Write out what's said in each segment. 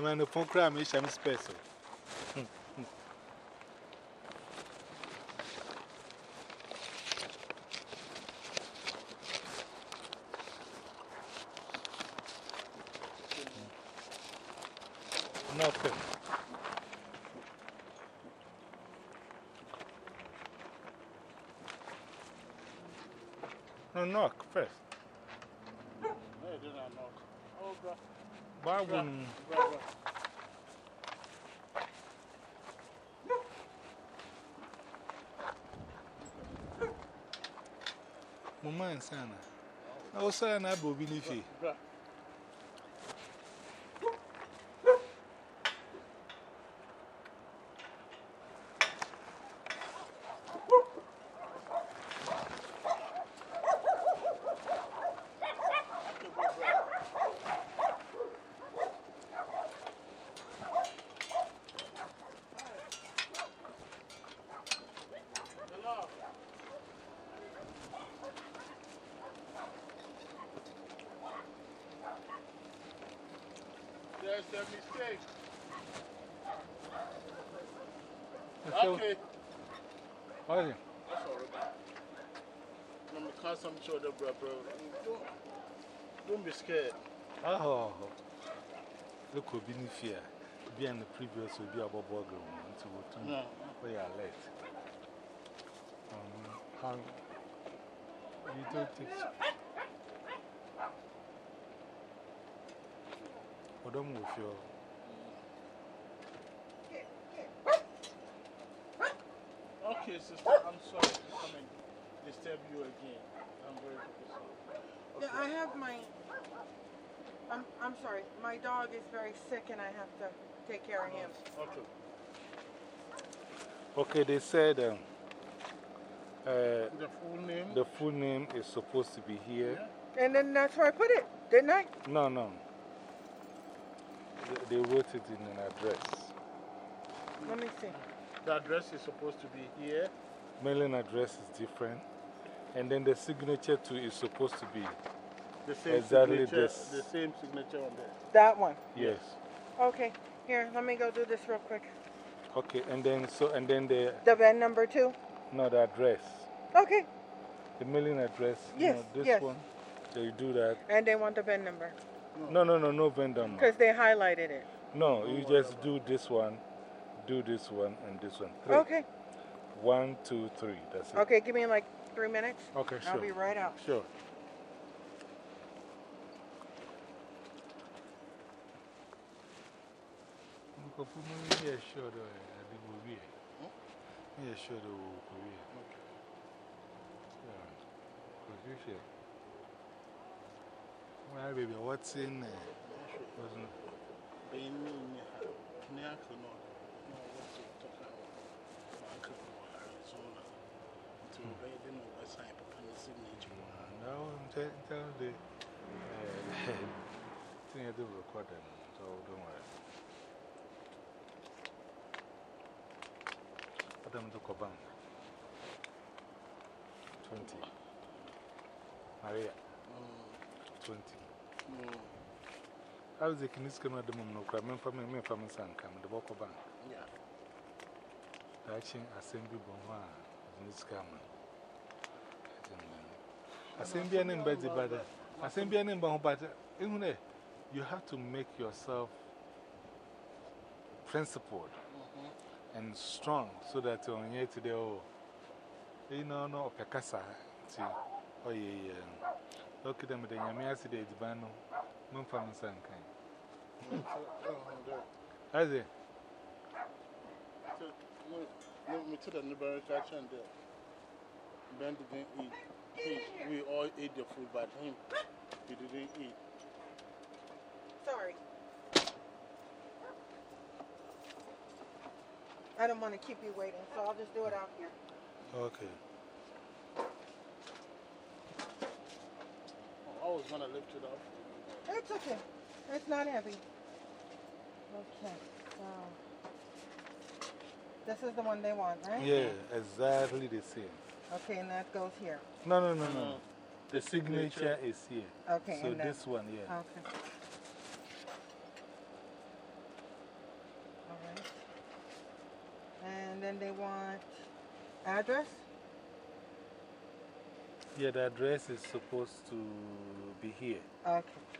I'm on the phone crime, I'm special. Nothing. No, knock first. No, you did not knock. Oh, bro. Barwin. Mama and Sana. I was saying, I'll be. There's a mistake. Okay. What is it? That's all right. I'm going to call some shoulder, bro, bro. Don't, don't be scared. Oh, look, we'll be Nifi. Be on the previous will be about Boggle until we No. we are late. Um, how you don't take. What don't your. Okay, sister, I'm sorry to come and disturb you again. I'm very sorry. Yeah, I have my. I'm, I'm sorry. My dog is very sick and I have to take care of him. Okay. Okay, they said um, uh, The full name? the full name is supposed to be here. And then that's where I put it, didn't I? No, no. They, they wrote it in an address. Let me see. The address is supposed to be here. Mailing address is different. And then the signature too is supposed to be. The same Exactly signature. this. The same signature on there. That one. Yes. Okay. Here, let me go do this real quick. Okay, and then so and then the The VIN number two. no the address, Okay. the mailing address. you Yes, know, this yes. one. So you do that. And they want the VIN number No, no, no, no vendor. No, because they highlighted it. no you oh, just do this one, do this one, and this one. Three. Okay. One, two, three. That's it. Okay, give me like three minutes. Okay, sure. I'll be right out. Sure. Nkurɔfo mu yɛ sure dɛ ade wɔ wie. Yɛ sure dɛ wɔ Why, baby, what's in there? Wasn't No, I'm telling you, I think I do record them, so don't worry. Put them to Koban. 20. Maria. Mm. 20. I was a at the moment, me the Boko Bank. Yeah. Assembly. Assembly and assembly and but you have to make yourself principled and strong so that on here today, oh, you know, no, Pekasa, oh, yeah, look at them, the Yamiasi, the Dibano, no family, son, kind. How's it? No, me to the neighboring catch and there. Ben didn't eat. He, we all ate the food, but him, he didn't eat. Sorry. I don't want to keep you waiting, so I'll just do it out here. Okay. I was going to lift it up. It's okay. It's not heavy. Okay. Oh. This is the one they want, right? Yeah, exactly the same. Okay, and that goes here. No, no, no, no. No. The signature is here. Okay, So and this one, yeah. Okay. All right. And then they want address? Yeah, the address is supposed to be here. Okay.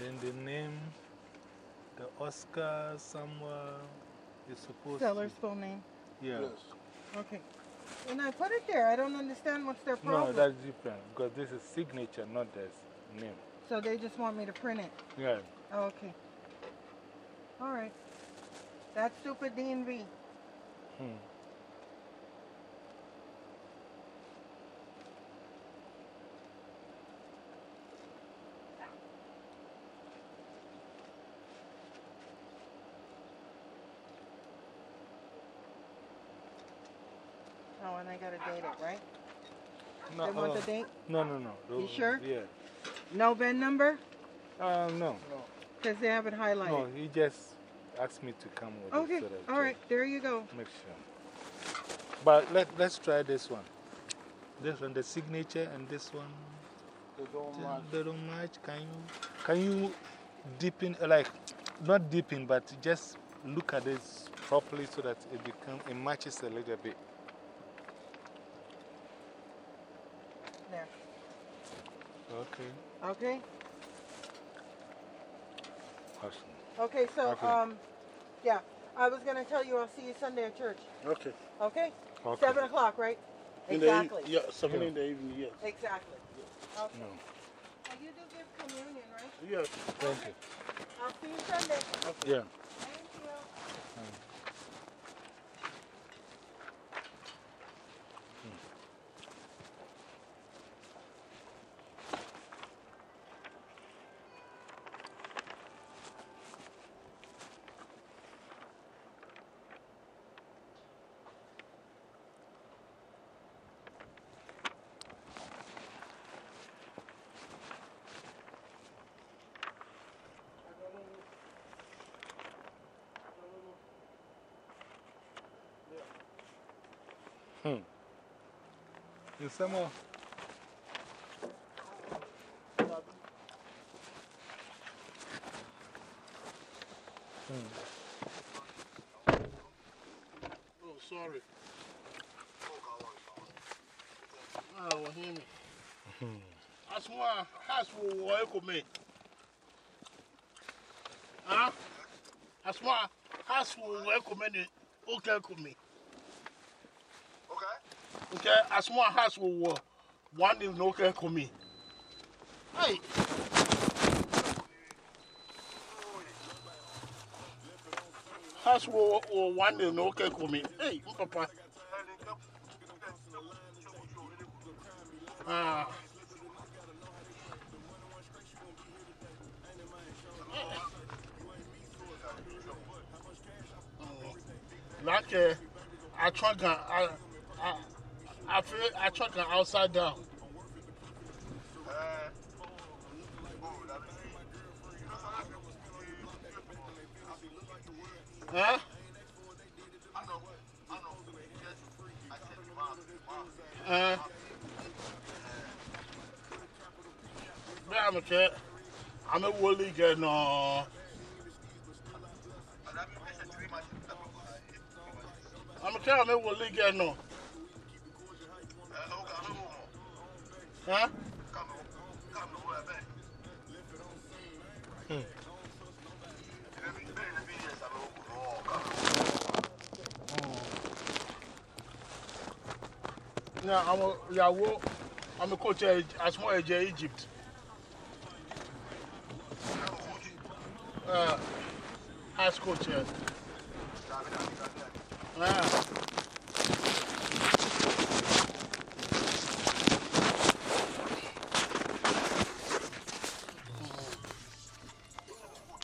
And then the name, the Oscar somewhere is supposed Seller's to. full name. Yeah. Yes. Okay. And I put it there. I don't understand what's their problem. No, that's different because this is signature, not the s- name. so they just want me to print it. Yeah. Oh, okay. All right. That's stupid DMV. Hmm. Oh, and I gotta date it, right? No, they want uh, the date? No, no, no. You sure? Yeah. No VIN number? Uh, no. No. Because they have it highlighted. No, he just asked me to come with okay. it. So All right. There you go. Make sure. But let, let's try this one. This one, the signature, and this one. They don't They- match. They don't match. Can you, can you dip in, like, not dip in, but just look at this properly so that it become, it matches a little bit. There. Okay. Okay. Awesome. Okay. So, Okay. um, yeah. I was gonna tell you I'll see you Sunday at church. Okay. Okay. Okay. Seven o'clock, right? In the e- Exactly. yeah, seven Yeah. in the evening, yes. Exactly. Okay. No. And you do give communion, right? Yes. Thank you. I'll see you Sunday. Okay. Yeah. Я сама. Oh, sorry. Ah, wahemi. Aswa, aswa waeko me. Ah? Aswa, aswa waeko me ni okeko me. nke a small house wɔ wɔ one day na ɔkɛ kɔ mi. house wɔ wɔ one day na ɔkɛ kɔ mi hey papa. Ah. like uh, I try to, I I, feel I try to outside down. Uh. Huh? Uh, yeah, I'm a kid. I'm a woolly girl, no. And that means I said three months. I'm a kid, I'm a woolly girl, no. Hmm. Yeah. I'm a coach amíkòtò àsùnwó ẹ̀jẹ̀ Egypt. Uh, Ascoach Yeah.